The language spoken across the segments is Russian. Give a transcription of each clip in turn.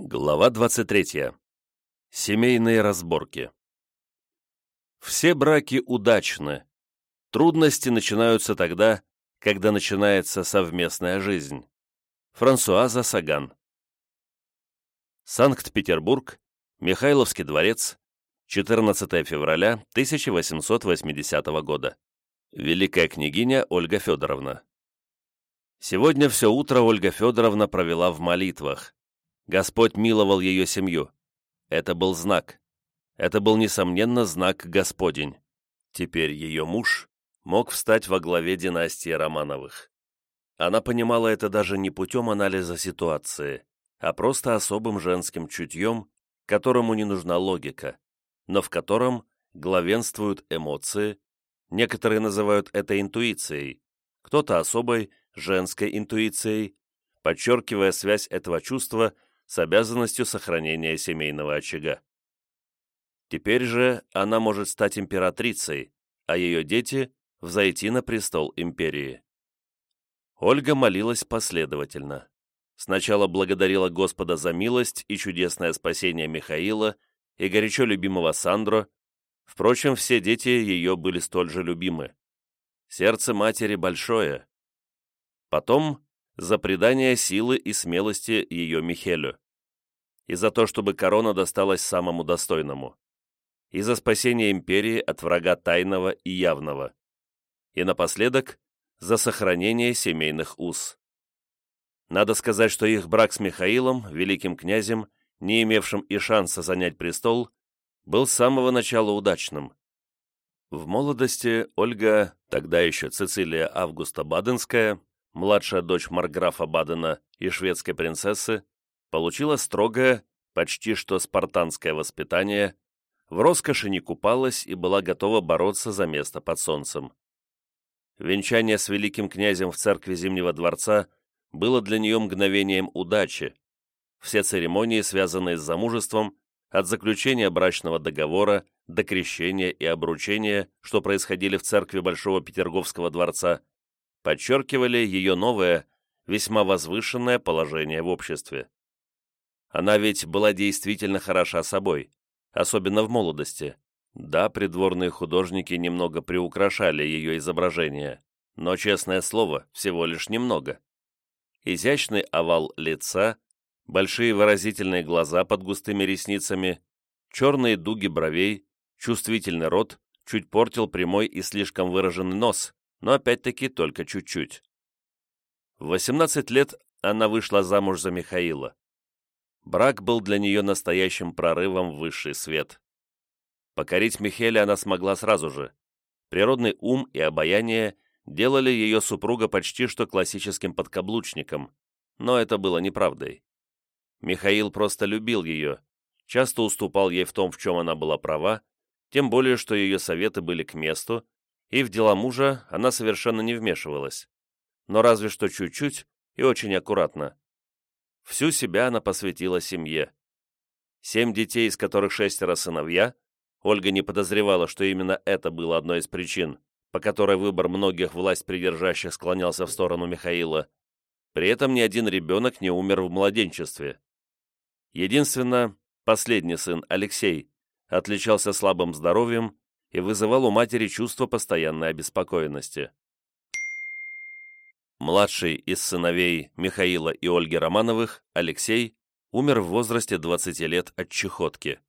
Глава 23. Семейные разборки. Все браки удачны. Трудности начинаются тогда, когда начинается совместная жизнь. Франсуаза Саган. Санкт-Петербург, Михайловский дворец, 14 февраля 1880 года. Великая княгиня Ольга Федоровна. Сегодня все утро Ольга Федоровна провела в молитвах. Господь миловал ее семью. Это был знак. Это был, несомненно, знак Господень. Теперь ее муж мог встать во главе династии Романовых. Она понимала это даже не путем анализа ситуации, а просто особым женским чутьем, которому не нужна логика, но в котором главенствуют эмоции, некоторые называют это интуицией, кто-то особой женской интуицией, подчеркивая связь этого чувства с обязанностью сохранения семейного очага. Теперь же она может стать императрицей, а ее дети – взойти на престол империи. Ольга молилась последовательно. Сначала благодарила Господа за милость и чудесное спасение Михаила и горячо любимого Сандро, впрочем, все дети ее были столь же любимы. Сердце матери большое. Потом за предание силы и смелости ее Михелю, и за то, чтобы корона досталась самому достойному, и за спасение империи от врага тайного и явного, и напоследок за сохранение семейных уз. Надо сказать, что их брак с Михаилом, великим князем, не имевшим и шанса занять престол, был с самого начала удачным. В молодости Ольга, тогда еще Цицилия Августа Баденская, младшая дочь Марграфа Бадена и шведской принцессы, получила строгое, почти что спартанское воспитание, в роскоши не купалась и была готова бороться за место под солнцем. Венчание с великим князем в церкви Зимнего дворца было для нее мгновением удачи. Все церемонии, связанные с замужеством, от заключения брачного договора до крещения и обручения, что происходили в церкви Большого Петерговского дворца, подчеркивали ее новое, весьма возвышенное положение в обществе. Она ведь была действительно хороша собой, особенно в молодости. Да, придворные художники немного приукрашали ее изображение, но, честное слово, всего лишь немного. Изящный овал лица, большие выразительные глаза под густыми ресницами, черные дуги бровей, чувствительный рот чуть портил прямой и слишком выраженный нос, но опять-таки только чуть-чуть. В 18 лет она вышла замуж за Михаила. Брак был для нее настоящим прорывом в высший свет. Покорить Михеля она смогла сразу же. Природный ум и обаяние делали ее супруга почти что классическим подкаблучником, но это было неправдой. Михаил просто любил ее, часто уступал ей в том, в чем она была права, тем более, что ее советы были к месту, и в дела мужа она совершенно не вмешивалась, но разве что чуть-чуть и очень аккуратно. Всю себя она посвятила семье. Семь детей, из которых шестеро сыновья, Ольга не подозревала, что именно это было одной из причин, по которой выбор многих власть придержащих склонялся в сторону Михаила. При этом ни один ребенок не умер в младенчестве. Единственно, последний сын, Алексей, отличался слабым здоровьем и вызывал у матери чувство постоянной обеспокоенности. Младший из сыновей Михаила и Ольги Романовых, Алексей, умер в возрасте 20 лет от чехотки.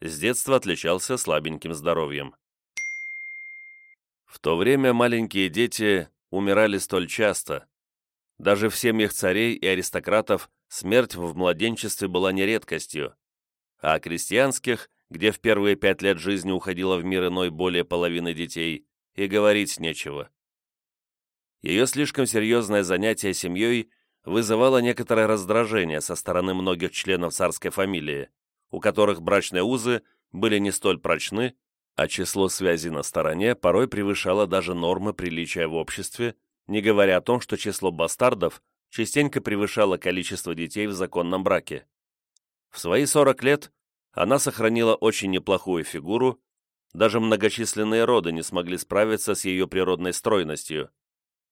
С детства отличался слабеньким здоровьем. В то время маленькие дети умирали столь часто. Даже в семьях царей и аристократов смерть в младенчестве была не редкостью, а крестьянских где в первые пять лет жизни уходило в мир иной более половины детей, и говорить нечего. Ее слишком серьезное занятие семьей вызывало некоторое раздражение со стороны многих членов царской фамилии, у которых брачные узы были не столь прочны, а число связей на стороне порой превышало даже нормы приличия в обществе, не говоря о том, что число бастардов частенько превышало количество детей в законном браке. В свои 40 лет она сохранила очень неплохую фигуру, даже многочисленные роды не смогли справиться с ее природной стройностью.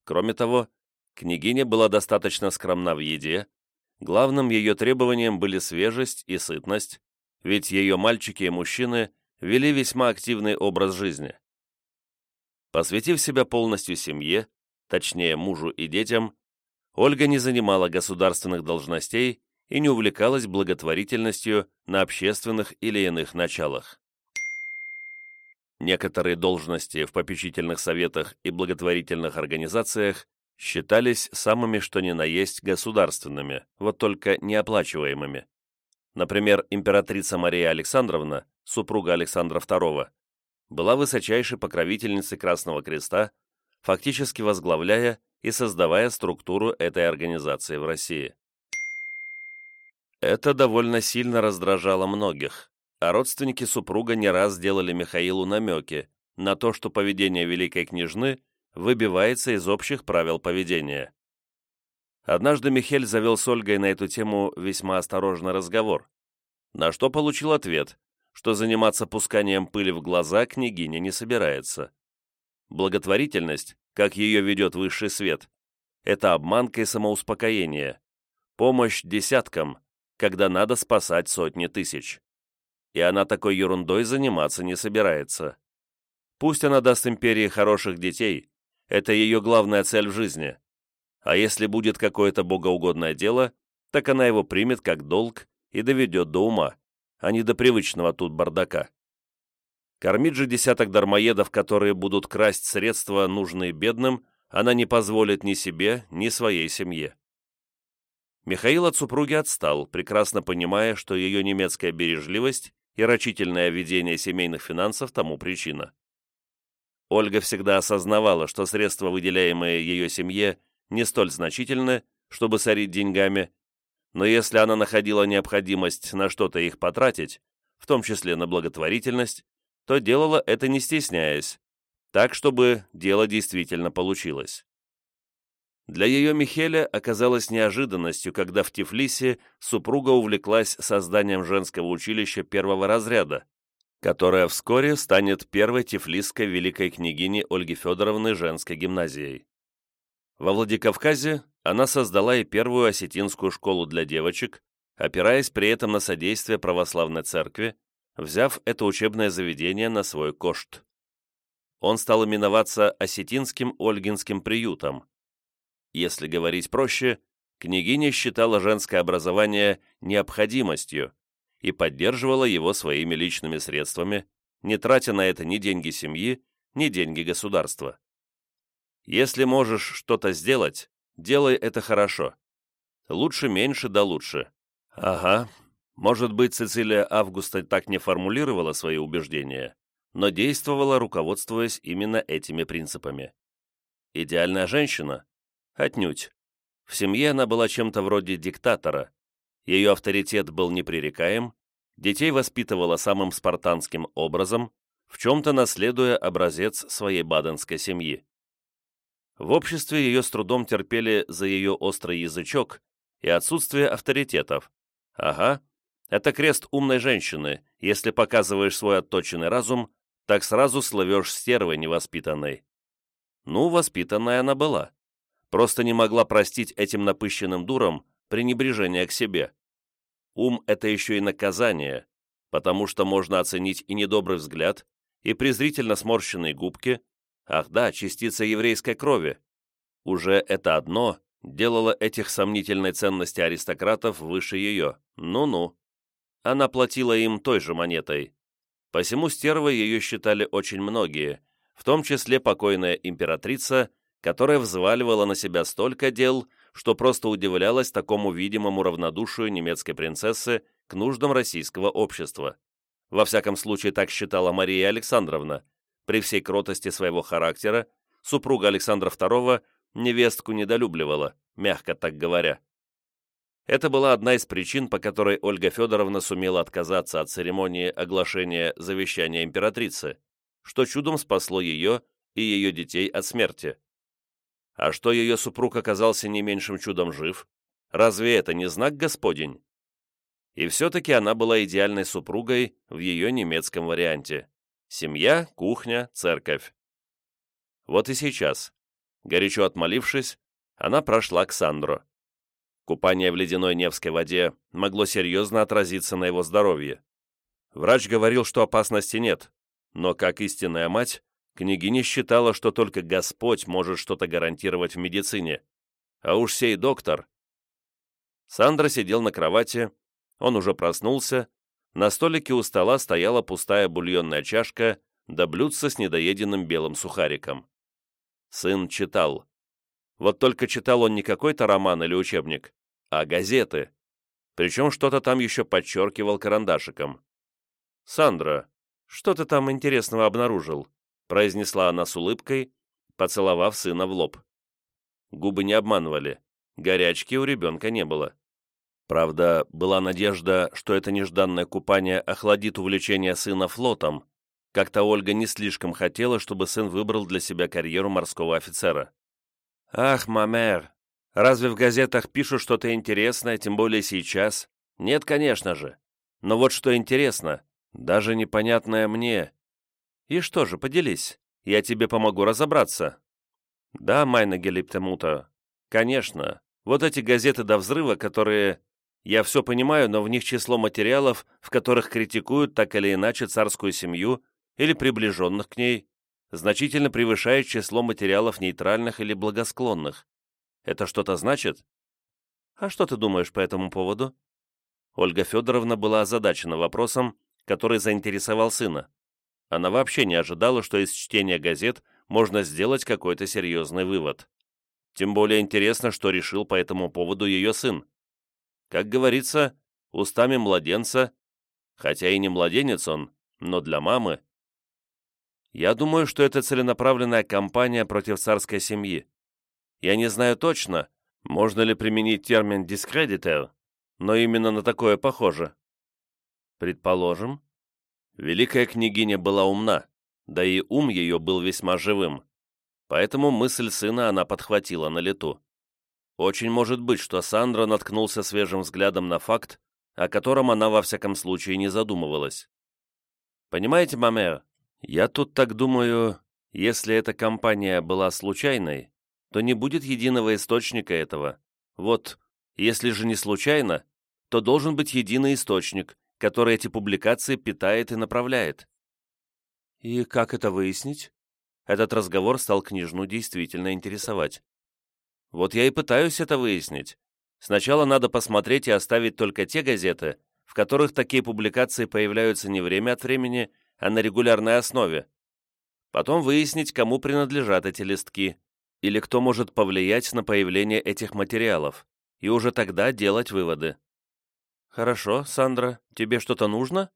Кроме того, княгиня была достаточно скромна в еде, Главным ее требованием были свежесть и сытность, ведь ее мальчики и мужчины вели весьма активный образ жизни. Посвятив себя полностью семье, точнее мужу и детям, Ольга не занимала государственных должностей и не увлекалась благотворительностью на общественных или иных началах. Некоторые должности в попечительных советах и благотворительных организациях считались самыми что ни на есть государственными, вот только неоплачиваемыми. Например, императрица Мария Александровна, супруга Александра II, была высочайшей покровительницей Красного Креста, фактически возглавляя и создавая структуру этой организации в России. Это довольно сильно раздражало многих, а родственники супруга не раз делали Михаилу намеки на то, что поведение великой княжны выбивается из общих правил поведения. Однажды Михель завел с Ольгой на эту тему весьма осторожный разговор, на что получил ответ, что заниматься пусканием пыли в глаза княгиня не собирается. Благотворительность, как ее ведет высший свет, это обманка и самоуспокоение, помощь десяткам, когда надо спасать сотни тысяч. И она такой ерундой заниматься не собирается. Пусть она даст империи хороших детей, это ее главная цель в жизни. А если будет какое-то богоугодное дело, так она его примет как долг и доведет до ума, а не до привычного тут бардака. Кормить же десяток дармоедов, которые будут красть средства, нужные бедным, она не позволит ни себе, ни своей семье. Михаил от супруги отстал, прекрасно понимая, что ее немецкая бережливость и рачительное ведение семейных финансов тому причина. Ольга всегда осознавала, что средства, выделяемые ее семье, не столь значительны, чтобы сорить деньгами, но если она находила необходимость на что-то их потратить, в том числе на благотворительность, то делала это не стесняясь, так, чтобы дело действительно получилось. Для ее Михеля оказалось неожиданностью, когда в Тифлисе супруга увлеклась созданием женского училища первого разряда, которая вскоре станет первой тифлисской великой княгиней Ольги Федоровны женской гимназией. Во Владикавказе она создала и первую осетинскую школу для девочек, опираясь при этом на содействие православной церкви, взяв это учебное заведение на свой кошт. Он стал именоваться Осетинским Ольгинским приютом. Если говорить проще, княгиня считала женское образование необходимостью, и поддерживала его своими личными средствами, не тратя на это ни деньги семьи, ни деньги государства. Если можешь что-то сделать, делай это хорошо. Лучше меньше да лучше. Ага, может быть, Цицилия Августа так не формулировала свои убеждения, но действовала, руководствуясь именно этими принципами. Идеальная женщина? Отнюдь. В семье она была чем-то вроде диктатора, ее авторитет был непререкаем, детей воспитывала самым спартанским образом, в чем-то наследуя образец своей баденской семьи. В обществе ее с трудом терпели за ее острый язычок и отсутствие авторитетов. Ага, это крест умной женщины, если показываешь свой отточенный разум, так сразу словешь стервой невоспитанной. Ну, воспитанная она была. Просто не могла простить этим напыщенным дурам пренебрежение к себе. Ум – это еще и наказание, потому что можно оценить и недобрый взгляд, и презрительно сморщенные губки, ах да, частица еврейской крови. Уже это одно делало этих сомнительной ценности аристократов выше ее. Ну-ну. Она платила им той же монетой. Посему стервой ее считали очень многие, в том числе покойная императрица, которая взваливала на себя столько дел, что просто удивлялась такому видимому равнодушию немецкой принцессы к нуждам российского общества. Во всяком случае, так считала Мария Александровна. При всей кротости своего характера супруга Александра II невестку недолюбливала, мягко так говоря. Это была одна из причин, по которой Ольга Федоровна сумела отказаться от церемонии оглашения завещания императрицы, что чудом спасло ее и ее детей от смерти. А что ее супруг оказался не меньшим чудом жив, разве это не знак Господень? И все-таки она была идеальной супругой в ее немецком варианте. Семья, кухня, церковь. Вот и сейчас, горячо отмолившись, она прошла к Сандро. Купание в ледяной Невской воде могло серьезно отразиться на его здоровье. Врач говорил, что опасности нет, но, как истинная мать, княгиня считала, что только Господь может что-то гарантировать в медицине. А уж сей доктор... Сандра сидел на кровати, он уже проснулся, на столике у стола стояла пустая бульонная чашка да блюдце с недоеденным белым сухариком. Сын читал. Вот только читал он не какой-то роман или учебник, а газеты. Причем что-то там еще подчеркивал карандашиком. «Сандра, что ты там интересного обнаружил?» Произнесла она с улыбкой, поцеловав сына в лоб. Губы не обманывали, горячки у ребенка не было. Правда, была надежда, что это нежданное купание охладит увлечение сына флотом. Как-то Ольга не слишком хотела, чтобы сын выбрал для себя карьеру морского офицера. «Ах, мамер, разве в газетах пишут что-то интересное, тем более сейчас? Нет, конечно же. Но вот что интересно, даже непонятное мне. И что же, поделись, я тебе помогу разобраться». «Да, Майна Гелиптемута, конечно. Вот эти газеты до взрыва, которые... Я все понимаю, но в них число материалов, в которых критикуют так или иначе царскую семью или приближенных к ней, значительно превышает число материалов нейтральных или благосклонных. Это что-то значит? А что ты думаешь по этому поводу? Ольга Федоровна была озадачена вопросом, который заинтересовал сына. Она вообще не ожидала, что из чтения газет можно сделать какой-то серьезный вывод. Тем более интересно, что решил по этому поводу ее сын. Как говорится, устами младенца, хотя и не младенец он, но для мамы я думаю, что это целенаправленная кампания против царской семьи. Я не знаю точно, можно ли применить термин «дискредитер», но именно на такое похоже. Предположим. Великая княгиня была умна, да и ум ее был весьма живым, поэтому мысль сына она подхватила на лету. Очень может быть, что Сандра наткнулся свежим взглядом на факт, о котором она во всяком случае не задумывалась. «Понимаете, мамер, я тут так думаю, если эта компания была случайной, то не будет единого источника этого. Вот, если же не случайно, то должен быть единый источник, который эти публикации питает и направляет. И как это выяснить? Этот разговор стал княжну действительно интересовать. Вот я и пытаюсь это выяснить. Сначала надо посмотреть и оставить только те газеты, в которых такие публикации появляются не время от времени, а на регулярной основе. Потом выяснить, кому принадлежат эти листки, или кто может повлиять на появление этих материалов, и уже тогда делать выводы. «Хорошо, Сандра, тебе что-то нужно?»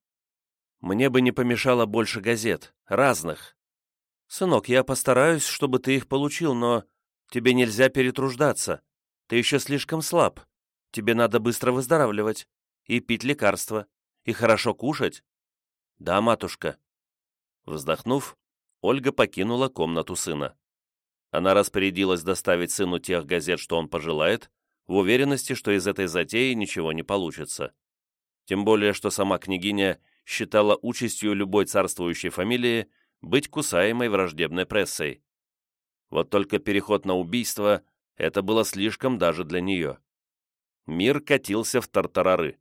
«Мне бы не помешало больше газет, разных. Сынок, я постараюсь, чтобы ты их получил, но тебе нельзя перетруждаться. Ты еще слишком слаб. Тебе надо быстро выздоравливать, и пить лекарства, и хорошо кушать, «Да, матушка». Вздохнув, Ольга покинула комнату сына. Она распорядилась доставить сыну тех газет, что он пожелает, в уверенности, что из этой затеи ничего не получится. Тем более, что сама княгиня считала участью любой царствующей фамилии быть кусаемой враждебной прессой. Вот только переход на убийство — это было слишком даже для нее. Мир катился в тартарары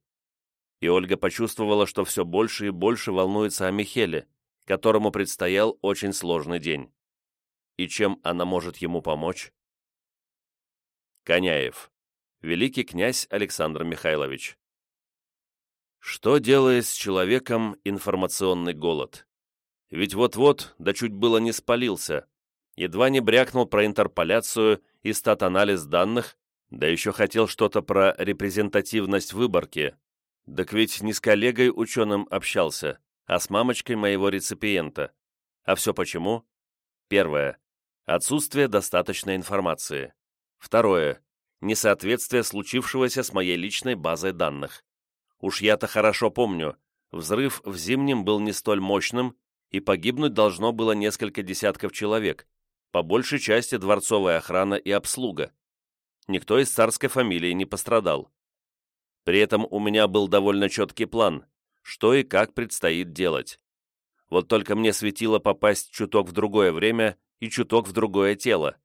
и Ольга почувствовала, что все больше и больше волнуется о Михеле, которому предстоял очень сложный день. И чем она может ему помочь? Коняев. Великий князь Александр Михайлович. Что делает с человеком информационный голод? Ведь вот-вот, да чуть было не спалился, едва не брякнул про интерполяцию и стат-анализ данных, да еще хотел что-то про репрезентативность выборки, так ведь не с коллегой-ученым общался, а с мамочкой моего реципиента. А все почему? Первое. Отсутствие достаточной информации. Второе. Несоответствие случившегося с моей личной базой данных. Уж я-то хорошо помню, взрыв в Зимнем был не столь мощным, и погибнуть должно было несколько десятков человек, по большей части дворцовая охрана и обслуга. Никто из царской фамилии не пострадал. При этом у меня был довольно четкий план, что и как предстоит делать. Вот только мне светило попасть чуток в другое время и чуток в другое тело.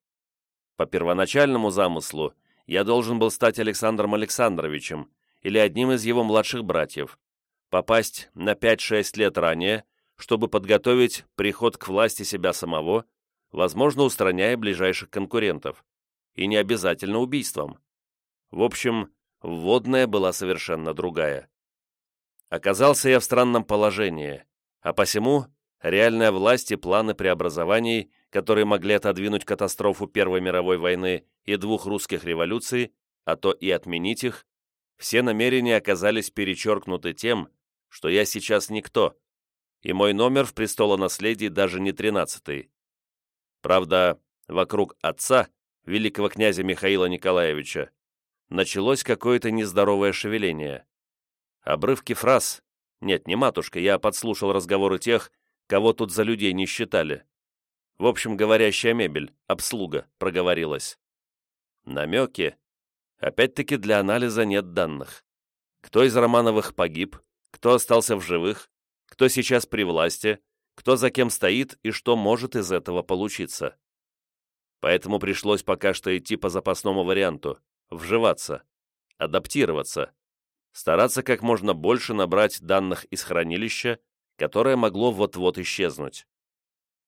По первоначальному замыслу я должен был стать Александром Александровичем или одним из его младших братьев, попасть на 5-6 лет ранее, чтобы подготовить приход к власти себя самого, возможно, устраняя ближайших конкурентов, и не обязательно убийством. В общем, вводная была совершенно другая. Оказался я в странном положении, а посему реальная власть и планы преобразований, которые могли отодвинуть катастрофу Первой мировой войны и двух русских революций, а то и отменить их, все намерения оказались перечеркнуты тем, что я сейчас никто, и мой номер в престолонаследии даже не тринадцатый. Правда, вокруг отца, великого князя Михаила Николаевича, началось какое-то нездоровое шевеление. Обрывки фраз, нет, не матушка, я подслушал разговоры тех, кого тут за людей не считали. В общем, говорящая мебель, обслуга, проговорилась. Намеки. Опять-таки для анализа нет данных. Кто из Романовых погиб, кто остался в живых, кто сейчас при власти, кто за кем стоит и что может из этого получиться. Поэтому пришлось пока что идти по запасному варианту, вживаться, адаптироваться, стараться как можно больше набрать данных из хранилища, которое могло вот-вот исчезнуть.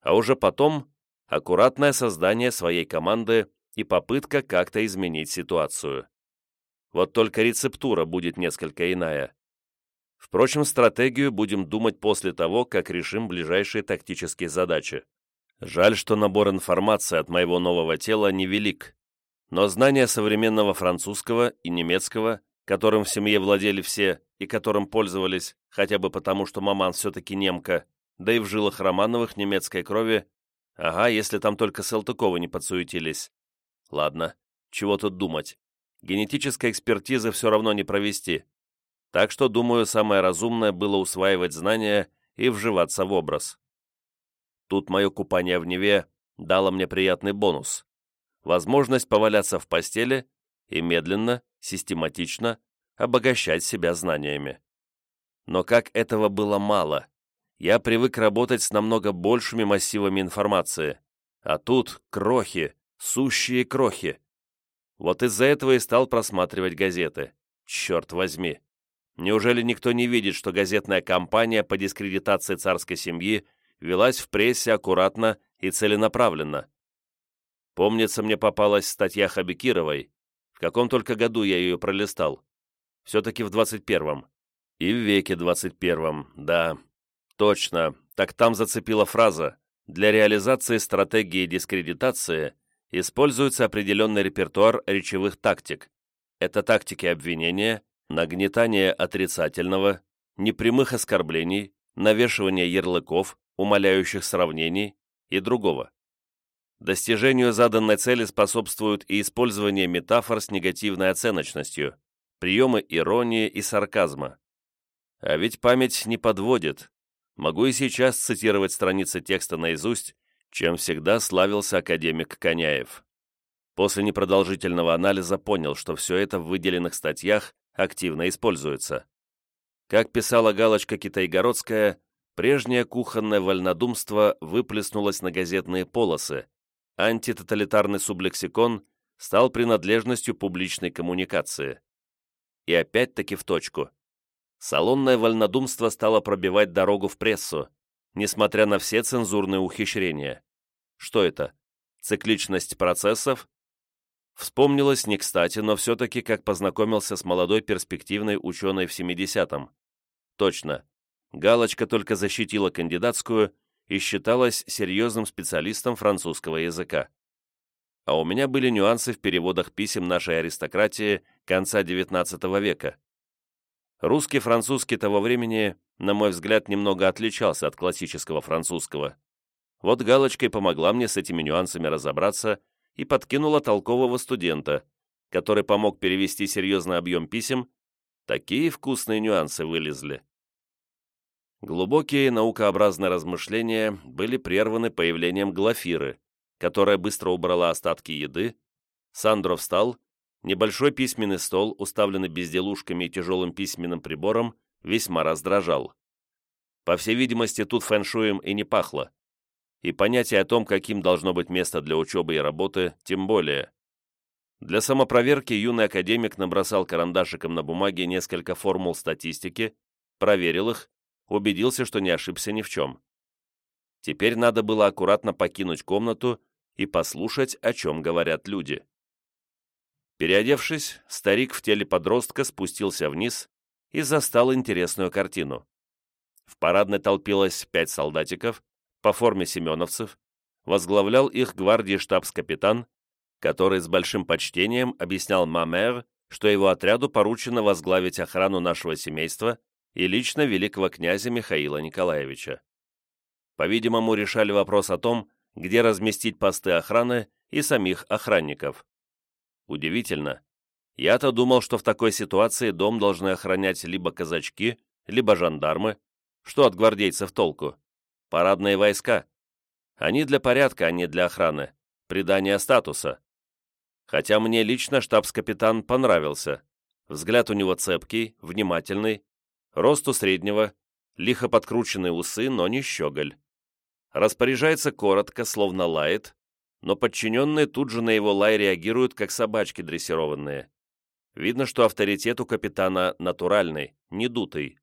А уже потом аккуратное создание своей команды и попытка как-то изменить ситуацию. Вот только рецептура будет несколько иная. Впрочем, стратегию будем думать после того, как решим ближайшие тактические задачи. Жаль, что набор информации от моего нового тела невелик, но знания современного французского и немецкого, которым в семье владели все и которым пользовались, хотя бы потому, что маман все-таки немка, да и в жилах Романовых немецкой крови, ага, если там только Салтыковы не подсуетились. Ладно, чего тут думать. Генетической экспертизы все равно не провести. Так что, думаю, самое разумное было усваивать знания и вживаться в образ. Тут мое купание в Неве дало мне приятный бонус. Возможность поваляться в постели и медленно, систематично обогащать себя знаниями. Но как этого было мало, я привык работать с намного большими массивами информации, а тут крохи, сущие крохи. Вот из-за этого и стал просматривать газеты. Черт возьми. Неужели никто не видит, что газетная кампания по дискредитации царской семьи велась в прессе аккуратно и целенаправленно? Помнится, мне попалась статья Хабикировой. В каком только году я ее пролистал. Все-таки в 21-м. И в веке 21-м, да. Точно. Так там зацепила фраза «Для реализации стратегии дискредитации используется определенный репертуар речевых тактик. Это тактики обвинения, нагнетание отрицательного, непрямых оскорблений, навешивание ярлыков, умаляющих сравнений и другого. Достижению заданной цели способствуют и использование метафор с негативной оценочностью, приемы иронии и сарказма. А ведь память не подводит. Могу и сейчас цитировать страницы текста наизусть, чем всегда славился академик Коняев. После непродолжительного анализа понял, что все это в выделенных статьях активно используется. Как писала галочка Китайгородская, прежнее кухонное вольнодумство выплеснулось на газетные полосы, антитоталитарный сублексикон стал принадлежностью публичной коммуникации. И опять-таки в точку. Салонное вольнодумство стало пробивать дорогу в прессу, несмотря на все цензурные ухищрения. Что это? Цикличность процессов Вспомнилось не кстати, но все-таки как познакомился с молодой перспективной ученой в 70-м. Точно. Галочка только защитила кандидатскую и считалась серьезным специалистом французского языка. А у меня были нюансы в переводах писем нашей аристократии конца XIX века. Русский французский того времени, на мой взгляд, немного отличался от классического французского. Вот галочкой помогла мне с этими нюансами разобраться и подкинула толкового студента, который помог перевести серьезный объем писем, такие вкусные нюансы вылезли. Глубокие наукообразные размышления были прерваны появлением Глафиры, которая быстро убрала остатки еды, Сандро встал, небольшой письменный стол, уставленный безделушками и тяжелым письменным прибором, весьма раздражал. По всей видимости, тут фэншуем и не пахло и понятие о том, каким должно быть место для учебы и работы, тем более. Для самопроверки юный академик набросал карандашиком на бумаге несколько формул статистики, проверил их, убедился, что не ошибся ни в чем. Теперь надо было аккуратно покинуть комнату и послушать, о чем говорят люди. Переодевшись, старик в теле подростка спустился вниз и застал интересную картину. В парадной толпилось пять солдатиков, по форме семеновцев, возглавлял их гвардии штабс-капитан, который с большим почтением объяснял Мамер, что его отряду поручено возглавить охрану нашего семейства и лично великого князя Михаила Николаевича. По-видимому, решали вопрос о том, где разместить посты охраны и самих охранников. Удивительно. Я-то думал, что в такой ситуации дом должны охранять либо казачки, либо жандармы. Что от гвардейцев толку? Парадные войска. Они для порядка, а не для охраны. Придание статуса. Хотя мне лично штабс-капитан понравился. Взгляд у него цепкий, внимательный, росту среднего, лихо подкрученные усы, но не щеголь. Распоряжается коротко, словно лает, но подчиненные тут же на его лай реагируют, как собачки дрессированные. Видно, что авторитет у капитана натуральный, не дутый.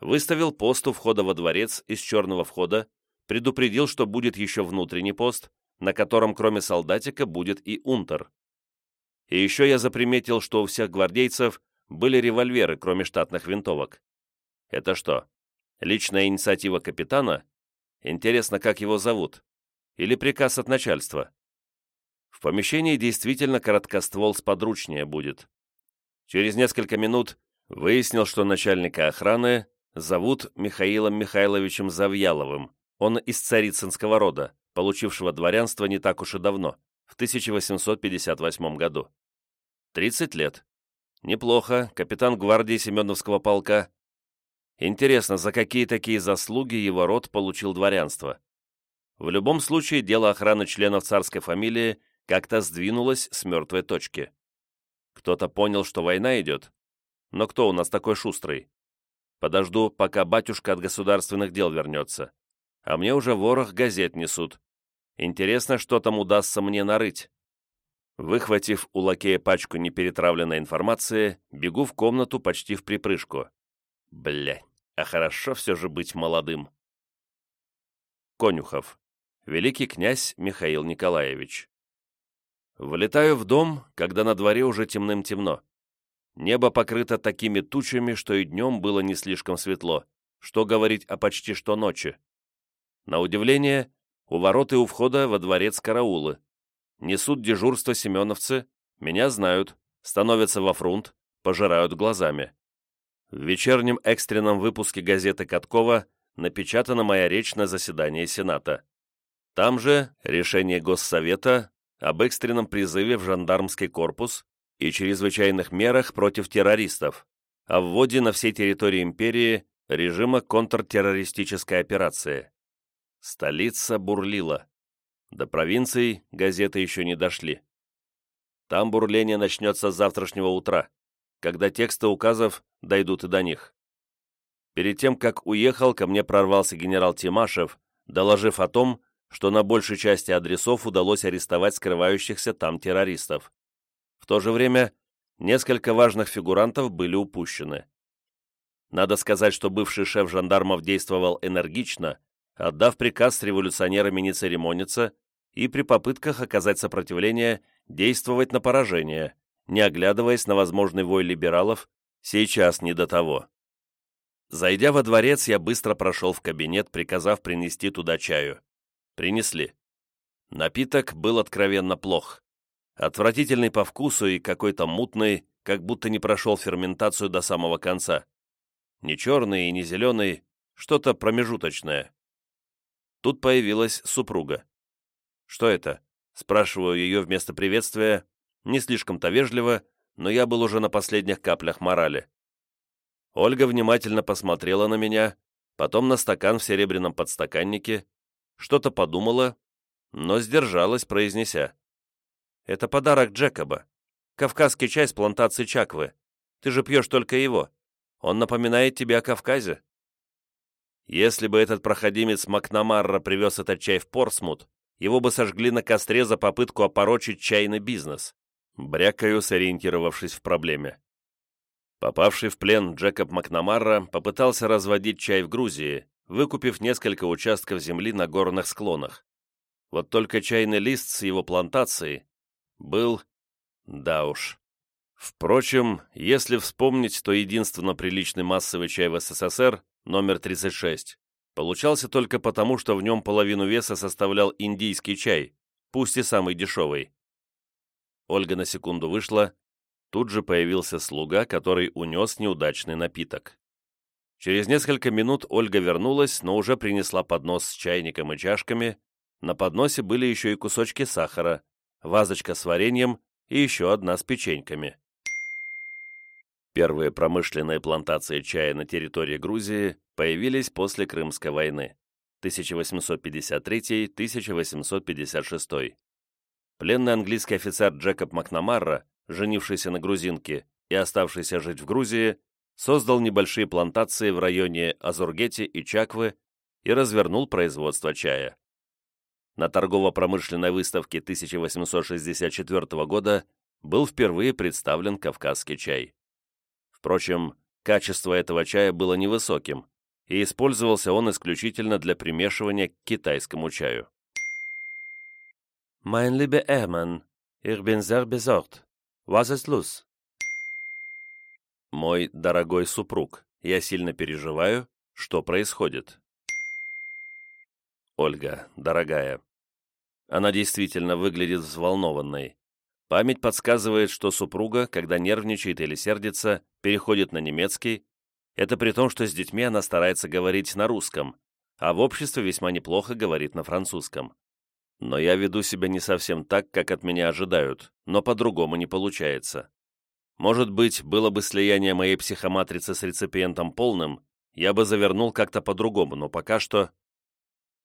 Выставил пост у входа во дворец из черного входа, предупредил, что будет еще внутренний пост, на котором кроме солдатика будет и унтер. И еще я заприметил, что у всех гвардейцев были револьверы, кроме штатных винтовок. Это что, личная инициатива капитана? Интересно, как его зовут? Или приказ от начальства? В помещении действительно короткоствол сподручнее будет. Через несколько минут выяснил, что начальника охраны зовут Михаилом Михайловичем Завьяловым. Он из царицынского рода, получившего дворянство не так уж и давно, в 1858 году. 30 лет. Неплохо, капитан гвардии Семеновского полка. Интересно, за какие такие заслуги его род получил дворянство? В любом случае, дело охраны членов царской фамилии как-то сдвинулось с мертвой точки. Кто-то понял, что война идет. Но кто у нас такой шустрый? Подожду, пока батюшка от государственных дел вернется. А мне уже ворох газет несут. Интересно, что там удастся мне нарыть. Выхватив у лакея пачку неперетравленной информации, бегу в комнату почти в припрыжку. Блядь, а хорошо все же быть молодым. Конюхов. Великий князь Михаил Николаевич. Влетаю в дом, когда на дворе уже темным-темно. Небо покрыто такими тучами, что и днем было не слишком светло, что говорить о почти что ночи. На удивление, у ворот и у входа во дворец караулы. Несут дежурство семеновцы, меня знают, становятся во фрунт, пожирают глазами. В вечернем экстренном выпуске газеты «Каткова» напечатана моя речь на заседании Сената. Там же решение Госсовета об экстренном призыве в жандармский корпус и чрезвычайных мерах против террористов, о вводе на всей территории империи режима контртеррористической операции. Столица бурлила. До провинций газеты еще не дошли. Там бурление начнется с завтрашнего утра, когда тексты указов дойдут и до них. Перед тем, как уехал, ко мне прорвался генерал Тимашев, доложив о том, что на большей части адресов удалось арестовать скрывающихся там террористов. В то же время несколько важных фигурантов были упущены. Надо сказать, что бывший шеф жандармов действовал энергично, отдав приказ с революционерами не церемониться и при попытках оказать сопротивление действовать на поражение, не оглядываясь на возможный вой либералов, сейчас не до того. Зайдя во дворец, я быстро прошел в кабинет, приказав принести туда чаю. Принесли. Напиток был откровенно плох. Отвратительный по вкусу и какой-то мутный, как будто не прошел ферментацию до самого конца. Не черный и не зеленый, что-то промежуточное. Тут появилась супруга. «Что это?» — спрашиваю ее вместо приветствия, не слишком-то вежливо, но я был уже на последних каплях морали. Ольга внимательно посмотрела на меня, потом на стакан в серебряном подстаканнике, что-то подумала, но сдержалась, произнеся. «Это подарок Джекоба. Кавказский чай с плантации Чаквы. Ты же пьешь только его. Он напоминает тебе о Кавказе». Если бы этот проходимец Макнамарра привез этот чай в Порсмут, его бы сожгли на костре за попытку опорочить чайный бизнес. Брякаю, сориентировавшись в проблеме. Попавший в плен Джекоб Макнамара попытался разводить чай в Грузии, выкупив несколько участков земли на горных склонах. Вот только чайный лист с его плантацией был... Да уж. Впрочем, если вспомнить, то единственно приличный массовый чай в СССР, номер 36, получался только потому, что в нем половину веса составлял индийский чай, пусть и самый дешевый. Ольга на секунду вышла, тут же появился слуга, который унес неудачный напиток. Через несколько минут Ольга вернулась, но уже принесла поднос с чайником и чашками, на подносе были еще и кусочки сахара, вазочка с вареньем и еще одна с печеньками. Первые промышленные плантации чая на территории Грузии появились после Крымской войны 1853-1856. Пленный английский офицер Джекоб Макнамарра, женившийся на грузинке и оставшийся жить в Грузии, создал небольшие плантации в районе Азургети и Чаквы и развернул производство чая. На торгово-промышленной выставке 1864 года был впервые представлен кавказский чай. Впрочем, качество этого чая было невысоким, и использовался он исключительно для примешивания к китайскому чаю. «Mein lieber Hermann, ich bin sehr besorgt. Was ist los?» «Мой дорогой супруг, я сильно переживаю, что происходит?» Ольга, дорогая. Она действительно выглядит взволнованной. Память подсказывает, что супруга, когда нервничает или сердится, переходит на немецкий. Это при том, что с детьми она старается говорить на русском, а в обществе весьма неплохо говорит на французском. Но я веду себя не совсем так, как от меня ожидают, но по-другому не получается. Может быть, было бы слияние моей психоматрицы с реципиентом полным, я бы завернул как-то по-другому, но пока что...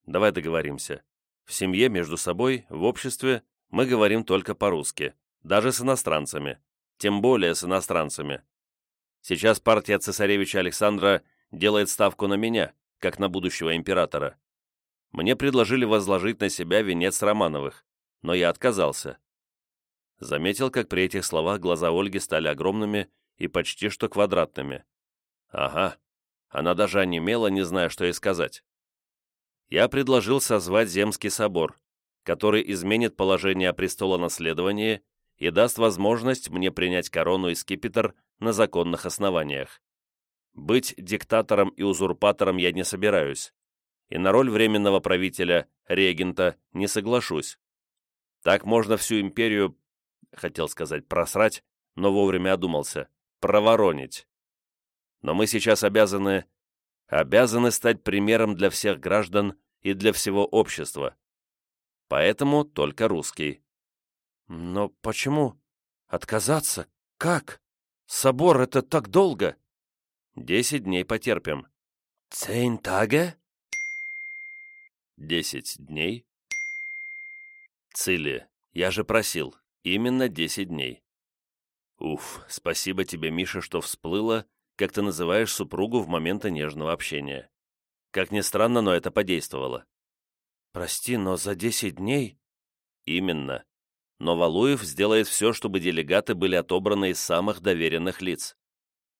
Давай договоримся. В семье, между собой, в обществе мы говорим только по-русски, даже с иностранцами, тем более с иностранцами. Сейчас партия цесаревича Александра делает ставку на меня, как на будущего императора. Мне предложили возложить на себя венец Романовых, но я отказался. Заметил, как при этих словах глаза Ольги стали огромными и почти что квадратными. Ага, она даже онемела, не зная, что ей сказать я предложил созвать Земский собор, который изменит положение о престолонаследовании и даст возможность мне принять корону и скипетр на законных основаниях. Быть диктатором и узурпатором я не собираюсь, и на роль временного правителя, регента, не соглашусь. Так можно всю империю, хотел сказать, просрать, но вовремя одумался, проворонить. Но мы сейчас обязаны обязаны стать примером для всех граждан и для всего общества. Поэтому только русский. Но почему? Отказаться? Как? Собор — это так долго. Десять дней потерпим. Цейн таге? Десять дней? Цили, я же просил, именно десять дней. Уф, спасибо тебе, Миша, что всплыло как ты называешь супругу в моменты нежного общения. Как ни странно, но это подействовало. Прости, но за десять дней? Именно. Но Валуев сделает все, чтобы делегаты были отобраны из самых доверенных лиц.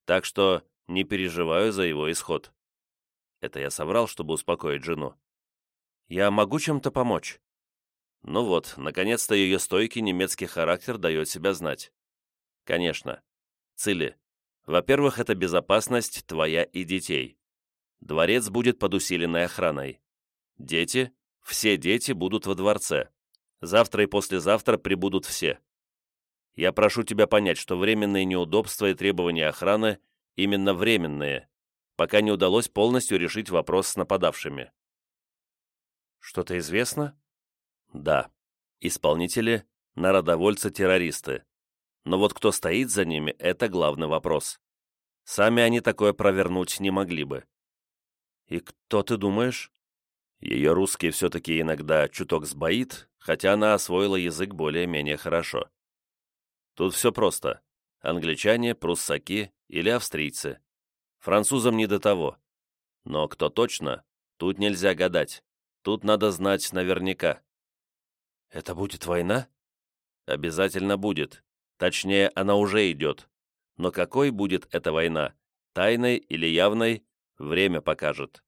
Так что не переживаю за его исход. Это я соврал, чтобы успокоить жену. Я могу чем-то помочь? Ну вот, наконец-то ее стойкий немецкий характер дает себя знать. Конечно. Цили, во-первых, это безопасность твоя и детей. Дворец будет под усиленной охраной. Дети, все дети будут во дворце. Завтра и послезавтра прибудут все. Я прошу тебя понять, что временные неудобства и требования охраны именно временные, пока не удалось полностью решить вопрос с нападавшими. Что-то известно? Да. Исполнители – народовольцы-террористы. Но вот кто стоит за ними – это главный вопрос. Сами они такое провернуть не могли бы. «И кто ты думаешь?» Ее русский все-таки иногда чуток сбоит, хотя она освоила язык более-менее хорошо. Тут все просто. Англичане, пруссаки или австрийцы. Французам не до того. Но кто точно, тут нельзя гадать. Тут надо знать наверняка. «Это будет война?» «Обязательно будет Точнее, она уже идет. Но какой будет эта война, тайной или явной, время покажет.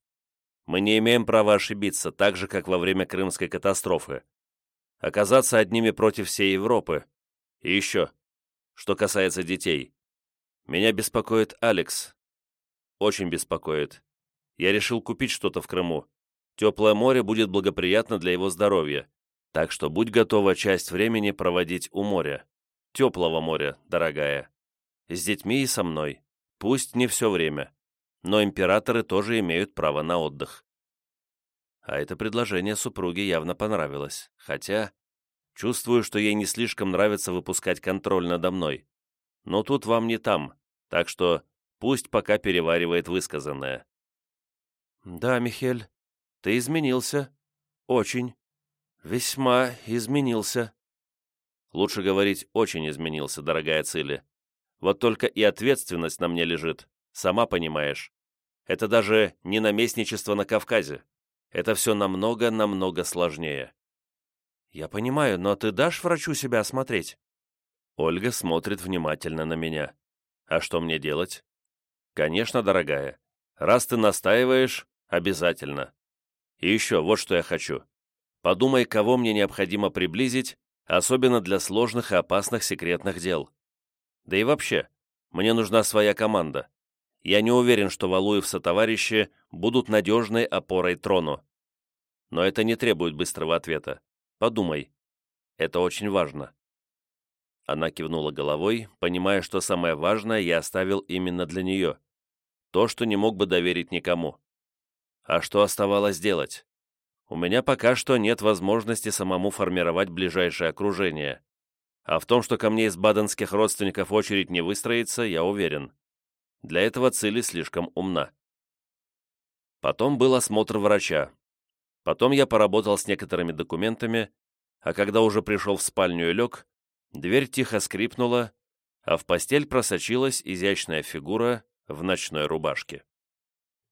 Мы не имеем права ошибиться, так же, как во время Крымской катастрофы. Оказаться одними против всей Европы. И еще, что касается детей. Меня беспокоит Алекс. Очень беспокоит. Я решил купить что-то в Крыму. Теплое море будет благоприятно для его здоровья. Так что будь готова часть времени проводить у моря. Теплого моря, дорогая. С детьми и со мной. Пусть не все время. Но императоры тоже имеют право на отдых. А это предложение супруге явно понравилось. Хотя, чувствую, что ей не слишком нравится выпускать контроль надо мной. Но тут вам не там, так что пусть пока переваривает высказанное. «Да, Михель, ты изменился. Очень. Весьма изменился». Лучше говорить «очень изменился», дорогая Цили. Вот только и ответственность на мне лежит, сама понимаешь. Это даже не наместничество на Кавказе. Это все намного-намного сложнее. Я понимаю, но ты дашь врачу себя осмотреть? Ольга смотрит внимательно на меня. А что мне делать? Конечно, дорогая. Раз ты настаиваешь, обязательно. И еще вот что я хочу. Подумай, кого мне необходимо приблизить, особенно для сложных и опасных секретных дел. Да и вообще, мне нужна своя команда. Я не уверен, что Валуев со товарищи будут надежной опорой трону. Но это не требует быстрого ответа. Подумай. Это очень важно. Она кивнула головой, понимая, что самое важное я оставил именно для нее. То, что не мог бы доверить никому. А что оставалось делать? У меня пока что нет возможности самому формировать ближайшее окружение. А в том, что ко мне из баденских родственников очередь не выстроится, я уверен. Для этого Цили слишком умна. Потом был осмотр врача. Потом я поработал с некоторыми документами, а когда уже пришел в спальню и лег, дверь тихо скрипнула, а в постель просочилась изящная фигура в ночной рубашке.